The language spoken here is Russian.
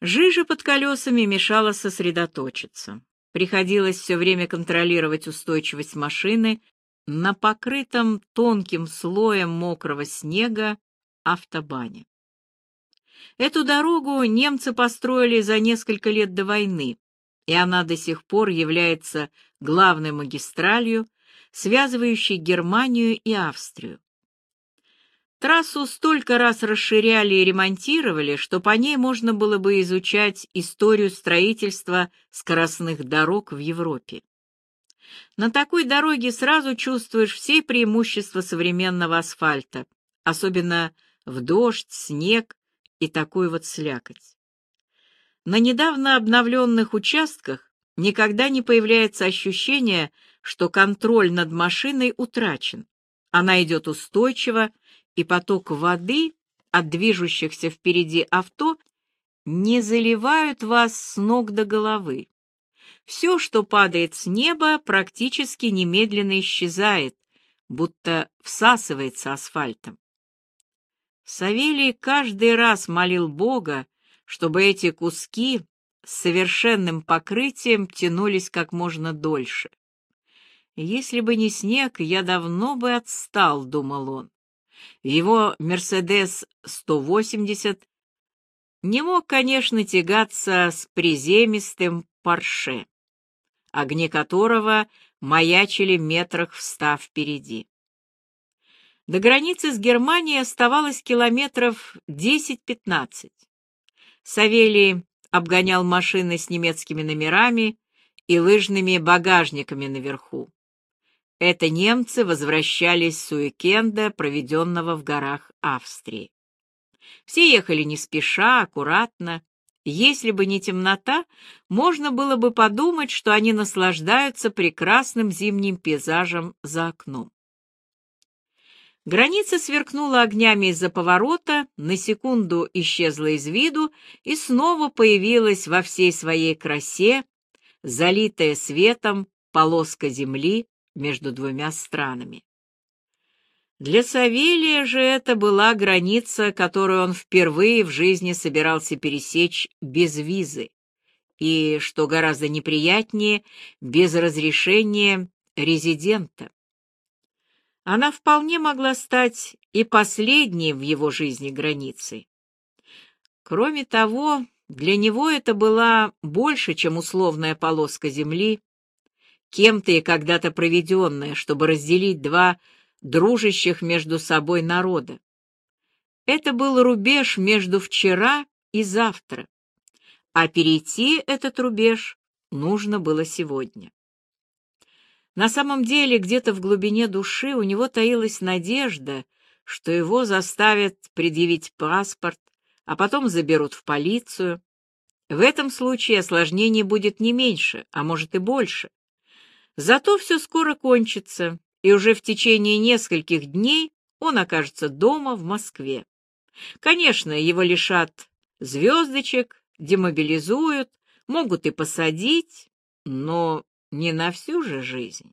Жижа под колесами мешала сосредоточиться. Приходилось все время контролировать устойчивость машины на покрытом тонким слоем мокрого снега автобане. Эту дорогу немцы построили за несколько лет до войны, и она до сих пор является главной магистралью, связывающей Германию и Австрию. Трассу столько раз расширяли и ремонтировали, что по ней можно было бы изучать историю строительства скоростных дорог в Европе. На такой дороге сразу чувствуешь все преимущества современного асфальта, особенно в дождь, снег и такую вот слякоть. На недавно обновленных участках никогда не появляется ощущение, что контроль над машиной утрачен. Она идет устойчиво, и поток воды от движущихся впереди авто не заливают вас с ног до головы. Все, что падает с неба, практически немедленно исчезает, будто всасывается асфальтом. Савелий каждый раз молил Бога, чтобы эти куски с совершенным покрытием тянулись как можно дольше. Если бы не снег, я давно бы отстал, думал он. Его «Мерседес 180» не мог, конечно, тягаться с приземистым «Порше», огни которого маячили метрах в ста впереди. До границы с Германией оставалось километров 10-15. Савелий обгонял машины с немецкими номерами и лыжными багажниками наверху. Это немцы возвращались с уикенда, проведенного в горах Австрии. Все ехали не спеша, аккуратно. Если бы не темнота, можно было бы подумать, что они наслаждаются прекрасным зимним пейзажем за окном. Граница сверкнула огнями из-за поворота, на секунду исчезла из виду и снова появилась во всей своей красе, залитая светом полоска земли между двумя странами. Для Савелия же это была граница, которую он впервые в жизни собирался пересечь без визы, и, что гораздо неприятнее, без разрешения резидента. Она вполне могла стать и последней в его жизни границей. Кроме того, для него это была больше, чем условная полоска земли, кем-то и когда-то проведенное, чтобы разделить два дружащих между собой народа. Это был рубеж между вчера и завтра, а перейти этот рубеж нужно было сегодня. На самом деле, где-то в глубине души у него таилась надежда, что его заставят предъявить паспорт, а потом заберут в полицию. В этом случае осложнений будет не меньше, а может и больше. Зато все скоро кончится, и уже в течение нескольких дней он окажется дома в Москве. Конечно, его лишат звездочек, демобилизуют, могут и посадить, но не на всю же жизнь.